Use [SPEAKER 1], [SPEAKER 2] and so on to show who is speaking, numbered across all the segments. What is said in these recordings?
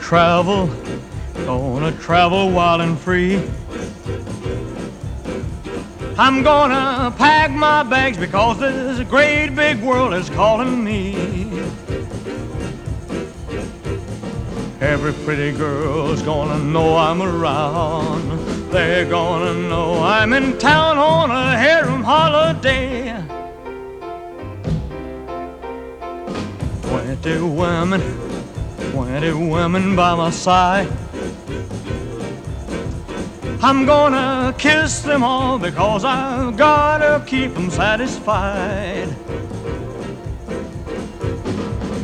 [SPEAKER 1] travel, gonna travel wild and free. I'm gonna pack my bags because this great big world is calling me. Every pretty girl's gonna know I'm around. They're gonna know I'm in town on a harem holiday. Twenty women, twenty women by my side. I'm gonna kiss them all because I've gotta keep them satisfied.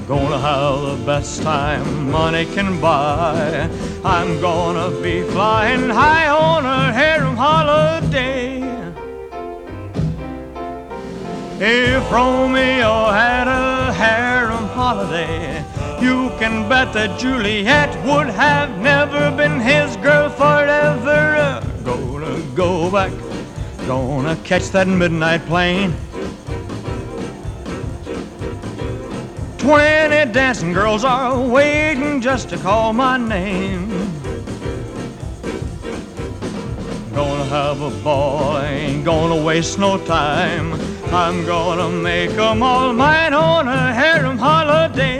[SPEAKER 1] Gonna have the best time money can buy. I'm gonna be flying high on a harem holiday. If Romeo had a harem holiday, you can bet that Juliet would have never been his girl forever. Gonna go back, gonna catch that midnight plane. Twenty dancing girls are waiting just to call my name. Gonna have a ball, ain't gonna waste no time. I'm gonna make 'em all mine on a harem holiday.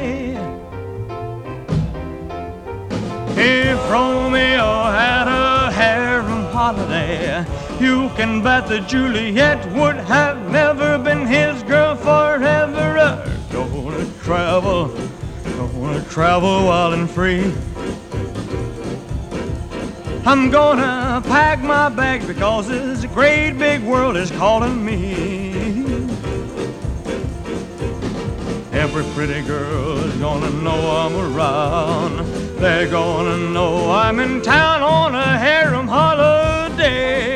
[SPEAKER 1] You can bet that Juliet would have never been his girl forever. Uh, gonna travel, gonna travel wild and free. I'm gonna pack my bags because this great big world is calling me. Every pretty girl is gonna know I'm around. They're gonna know I'm in town on a harem holiday.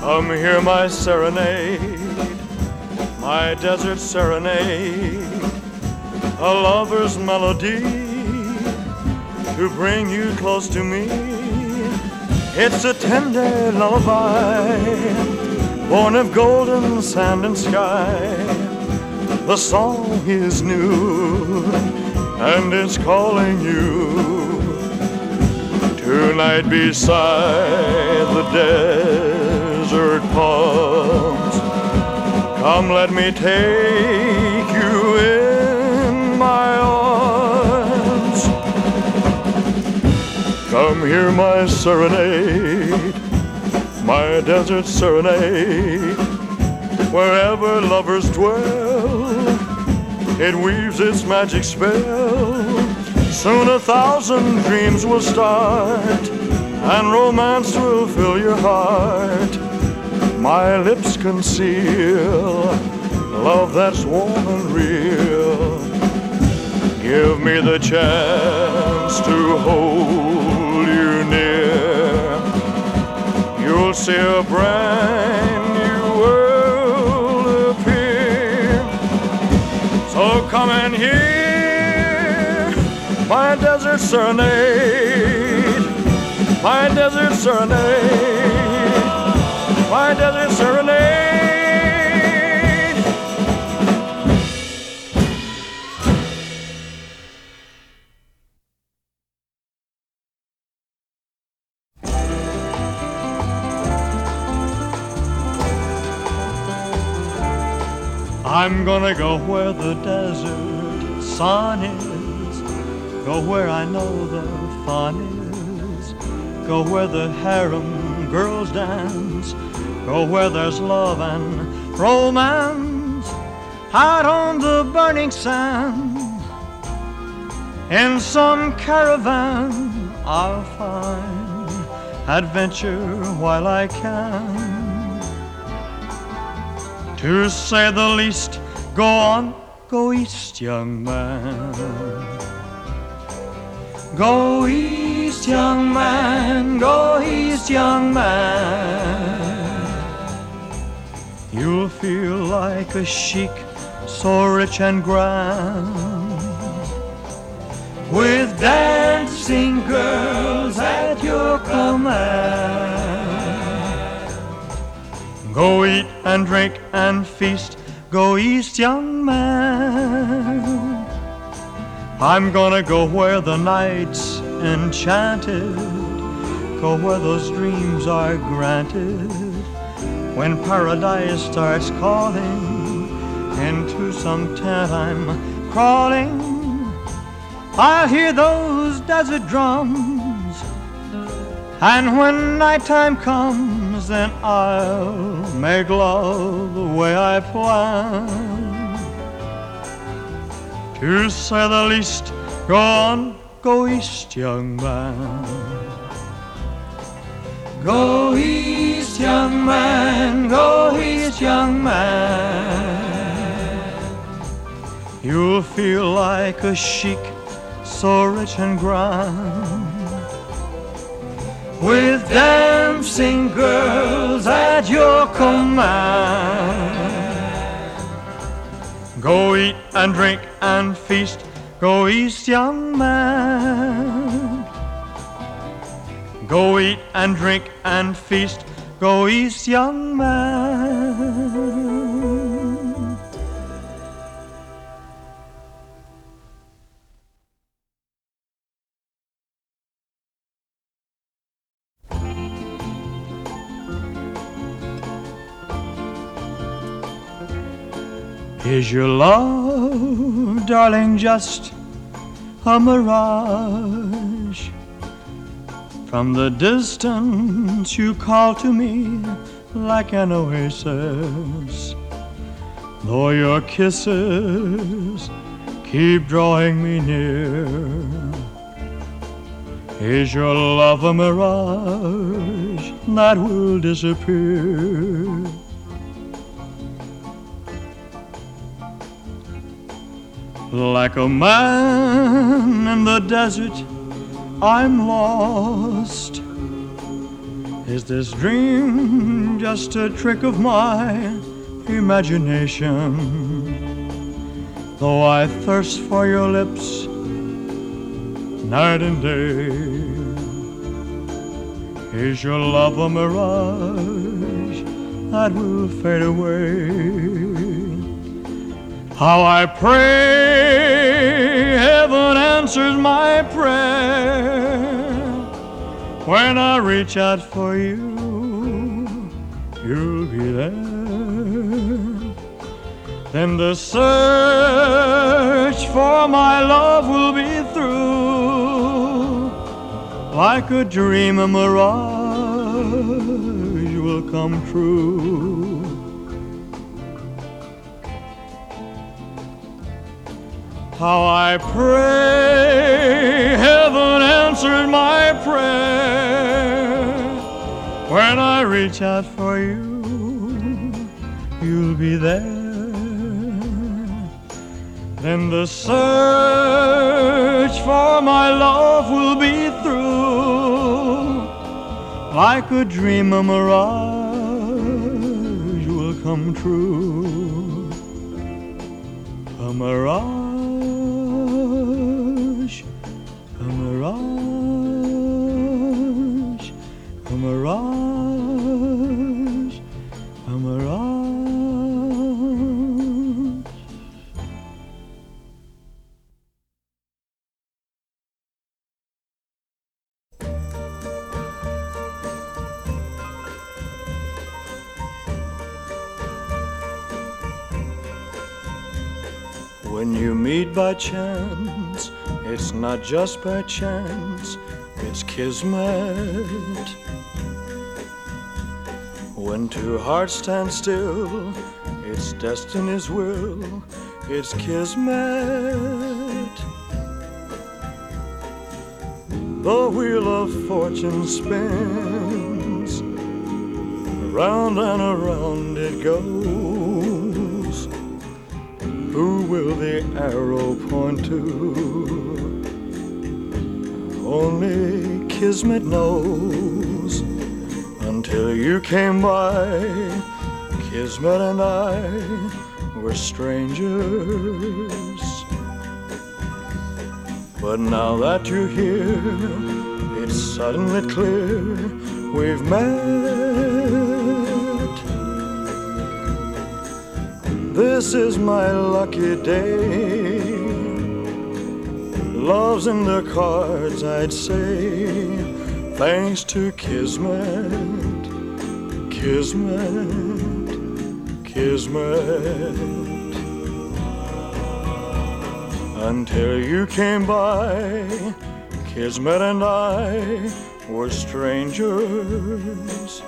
[SPEAKER 1] Come hear my serenade, my desert serenade, a lover's melody to bring you close to me. It's a tender lullaby, born of golden sand and sky. The song is new and it's calling you tonight beside the desert palms. Come, let me take you in Come hear my serenade, my desert serenade. Wherever lovers dwell, it weaves its magic spell. Soon a thousand dreams will start, and romance will fill your heart. My lips conceal love that's warm and real. Give me the chance to hold You'll see a brand new world appear. So come and hear my desert serenade, my desert serenade, my desert serenade. I'm gonna go where the desert sun is. Go where I know the fun is. Go where the harem girls dance. Go where there's love and romance. Out on the burning sand. In some caravan, I'll find adventure while I can. To say the least, go on, go east, young man. Go east, young man, go east, young man. You'll feel like a sheik, so rich and grand. with dancing girls at your command. Go eat and drink and feast, go east, young man. I'm gonna go where the night's enchanted, go where those dreams are granted. When paradise starts calling, into some tent I'm crawling. I'll hear those desert drums, and when nighttime comes, then I'll make love the way I plan. To say the least, go on, go east, young man. Go east, young man, go east, young man. You'll feel like a sheik, so rich and grand. With dancing girls at your command. Go eat and drink and feast, go east, young man. Go eat and drink and feast, go east, young man. Is your love, darling, just a mirage? From the distance you call to me like an oasis. Though your kisses keep drawing me near. Is your love a mirage that will disappear? Like a man in the desert, I'm lost. Is this dream just a trick of my imagination? Though I thirst for your lips night and day, is your love a mirage that will fade away? How I pray heaven answers my prayer. When I reach out for you, you'll be there. Then the search for my love will be through. Like a dream, a mirage will come true. How I pray heaven answered my prayer. When I reach out for you, you'll be there. Then the search for my love will be through. Like a dream, a mirage will come true. A mirage. Mirage, a mirage. When you meet by chance, it's not just by chance, it's kismet. When two hearts stand still, it's destiny's will, it's kismet. The wheel of fortune spins, round and around it goes. Who will the arrow point to? Only Kismet knows. Until you came by, Kismet and I were strangers. But now that you're here, it's suddenly clear we've met. This is my lucky day. Love's in the cards, I'd say, thanks to Kismet, Kismet, Kismet until you came by. Kismet and I were strangers.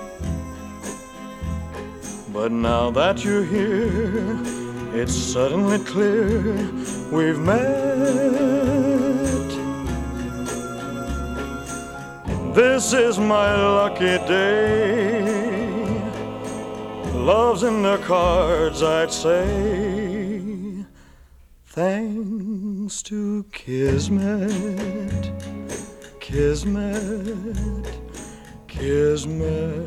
[SPEAKER 1] But now that you're here, it's suddenly clear we've met. This is my lucky day. Love's in the cards, I'd say. Thanks to Kismet, Kismet, Kismet.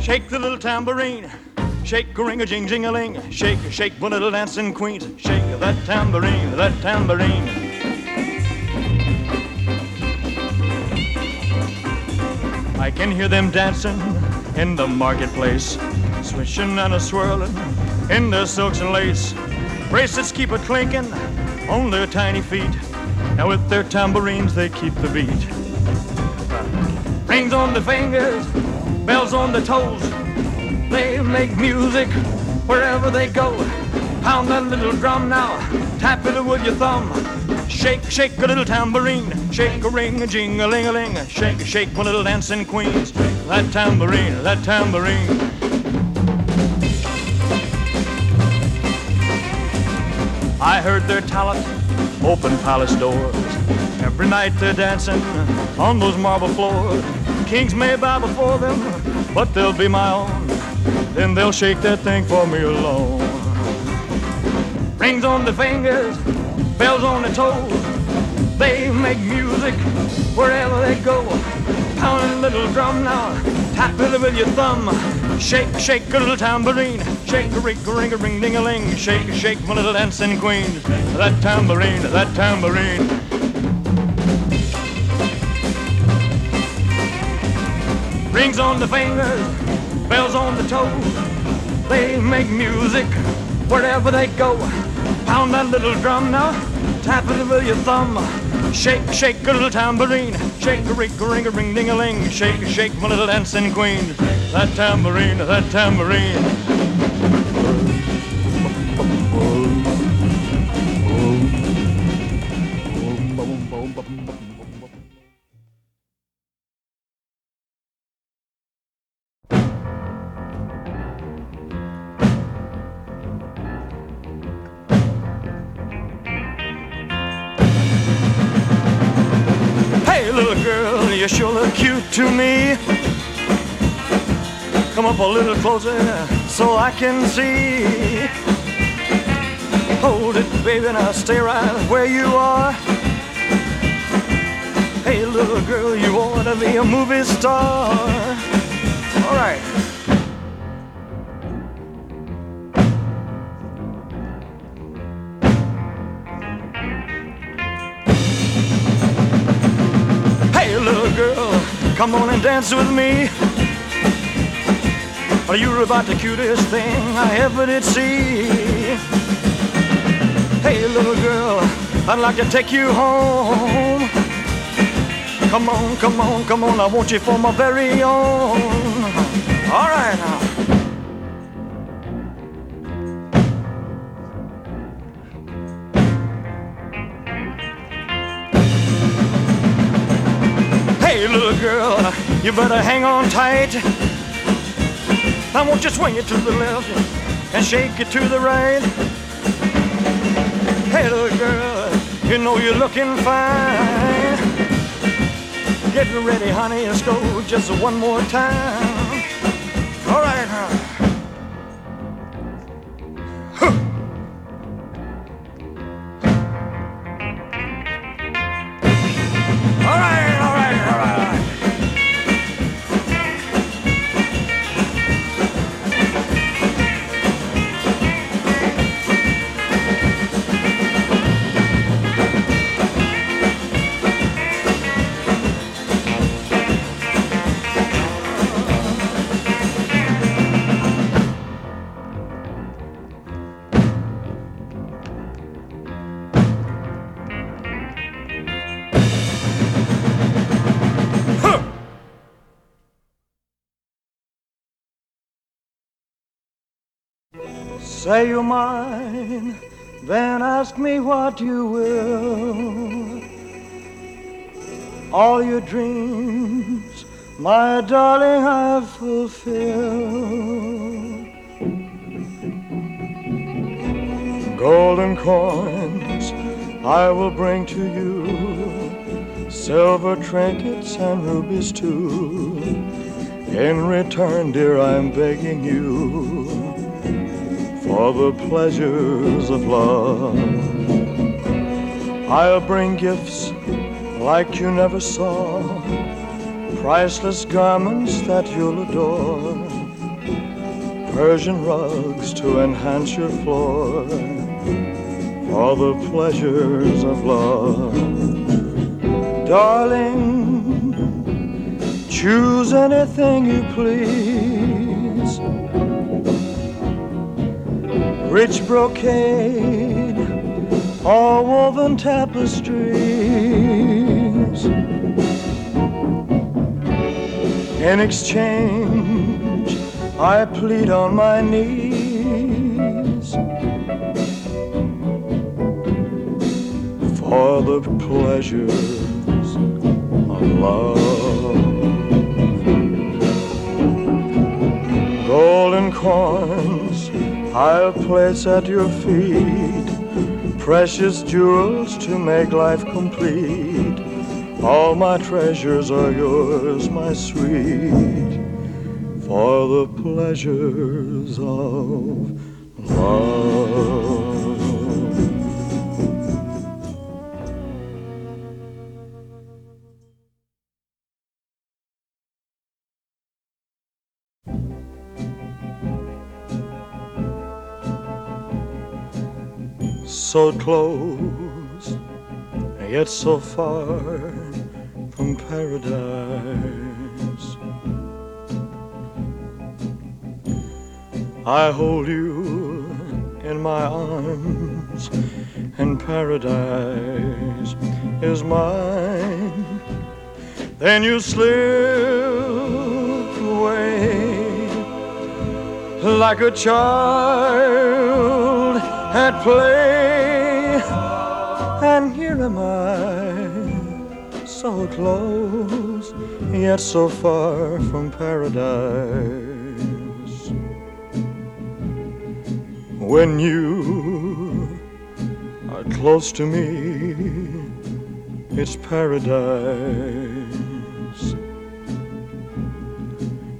[SPEAKER 1] Shake the little tambourine. Shake a ring a jing jing a ling. Shake, shake one little dancing queen. Shake that tambourine, that tambourine. I can hear them dancing in the marketplace, swishing and a swirling in their silks and lace. Bracelets keep a clinking on their tiny feet. Now with their tambourines they keep the beat. Rings on the fingers, bells on the toes. They make music wherever they go. Pound that little drum now, tap it with your thumb. Shake, shake a little tambourine, shake a ring, a jing a ling a ling. Shake, shake one little dancing queens. That tambourine, that tambourine. I heard their talent open palace doors. Every night they're dancing on those marble floors. Kings may bow before them, but they'll be my own then they'll shake that thing for me alone. Rings on the fingers, bells on the toes. They make music wherever they go. Pound a little drum now, tap it with your thumb. Shake, shake a little tambourine. Shake a ring, ring, a ring, ding a ling. Shake, shake my little dancing queen. That tambourine, that tambourine. Rings on the fingers, bells on the toes. They make music wherever they go. Pound that little drum now, tap it with your thumb. Shake, shake a little tambourine. Shake a ring, a ring, a ring, ding a ling. Shake, shake my little dancing queen. That tambourine, that tambourine. To me. Come up a little closer so I can see. Hold it, baby, now stay right where you are. Hey, little girl, you to be a movie star. All right. Come on and dance with me. You're about the cutest thing I ever did see. Hey, little girl, I'd like to take you home. Come on, come on, come on, I want you for my very own. All right now. Girl, you better hang on tight. I want you swing it to the left and shake it to the right. Hey, little girl, you know you're looking fine. Get ready, honey, let's go just one more time. All right, huh? Say you're mine, then ask me what you will. All your dreams, my darling, I've fulfilled. Golden coins I will bring to you, silver trinkets and rubies too. In return, dear, I'm begging you for the pleasures of love. I'll bring gifts like you never saw, priceless garments that you'll adore, Persian rugs to enhance your floor for the pleasures of love. Darling, choose anything you please. Rich brocade all woven tapestries. In exchange, I plead on my knees for the pleasures of love. Golden coins I'll place at your feet, precious jewels to make life complete. All my treasures are yours, my sweet, for the pleasures of love. So close, yet so far from paradise. I hold you in my arms, and paradise is mine. Then you slip away like a child at play, and here am I, so close, yet so far from paradise. When you are close to me, it's paradise.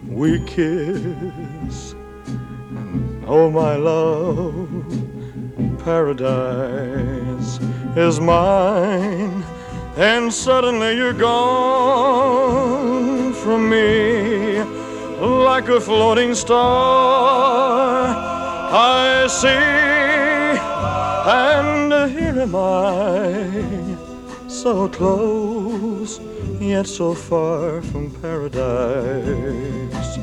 [SPEAKER 1] We kiss, and oh my love paradise is mine, and suddenly you're gone from me like a floating star. I see, and here am I, so close, yet so far from paradise.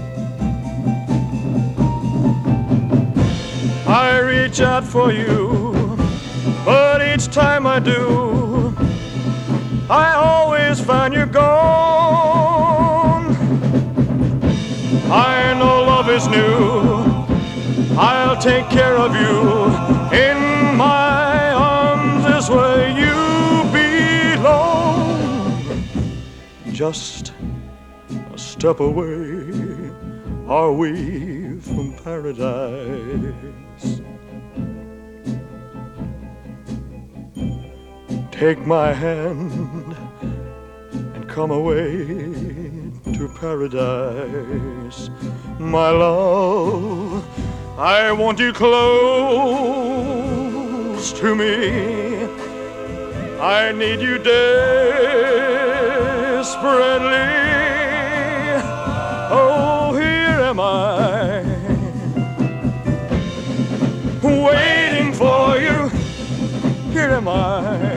[SPEAKER 1] I reach out for you, but each time I do, I always find you're gone. I know love is new. I'll take care of you in my arms this way you belong. Just a step away are we from paradise. Take my hand and come away to paradise, my love. I want you close to me. I need you desperately. Oh, here am I, waiting for you. Here am I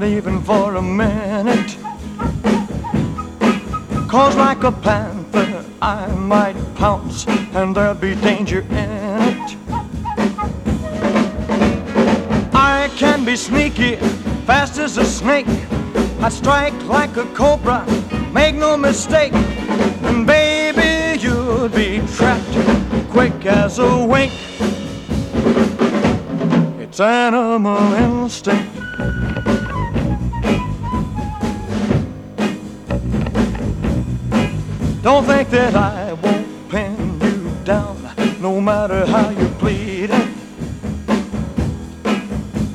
[SPEAKER 1] not even for a minute. Cause like a panther, I might pounce, and there'd be danger in it. I can be sneaky, fast as a snake. I strike like a cobra, make no mistake. And baby, you'd be trapped quick as a wink. It's animal instinct. Don't think that I won't pin you down, no matter how you plead.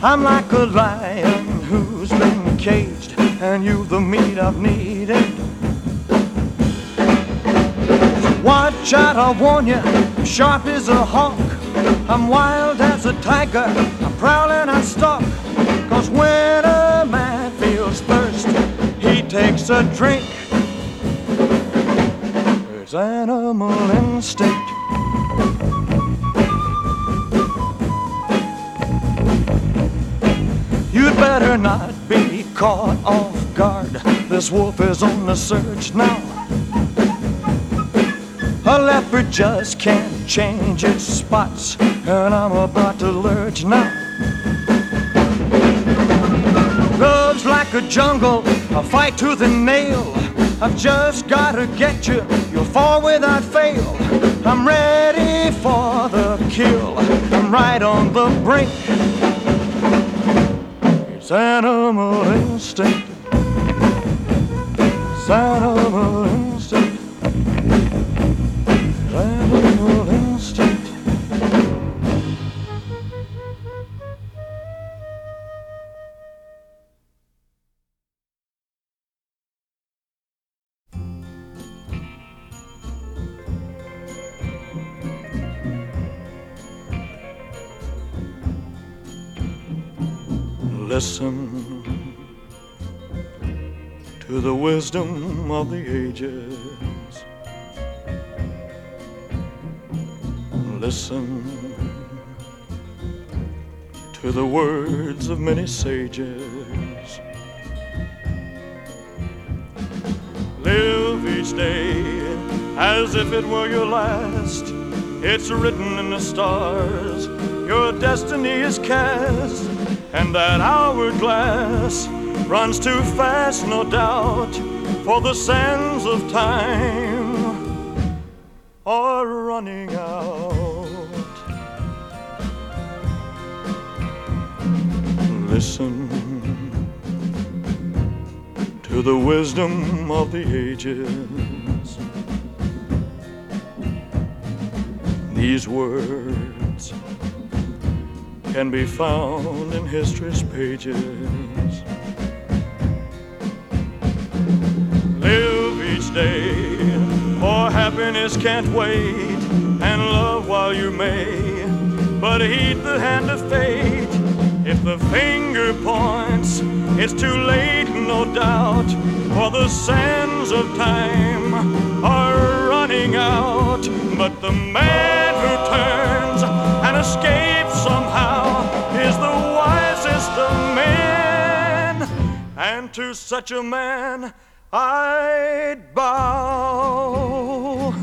[SPEAKER 1] I'm like a lion who's been caged, and you the meat I've needed. Watch out, I warn you, sharp as a hawk. I'm wild as a tiger, I'm prowling, I stalk. Cause when a man feels thirst, he takes a drink. Animal instinct. You'd better not be caught off guard. This wolf is on the search now. A leopard just can't change its spots, and I'm about to lurch now. Love's like a jungle, a fight tooth and nail. I've just gotta get you, you'll without fail. I'm ready for the kill, I'm right on the brink. It's animal instinct. It's animal instinct. Listen to the wisdom of the ages. Listen to the words of many sages. Live each day as if it were your last. It's written in the stars, your destiny is cast, and that hourglass runs too fast, no doubt, for the sands of time are running out. Listen to the wisdom of the ages. These words can be found in history's pages. Live each day, for happiness can't wait, and love while you may. But heed the hand of fate. If the finger points, it's too late, no doubt, for the sands of time are running out. But the man who turns and escapes somehow of men. And to such a man I'd bow.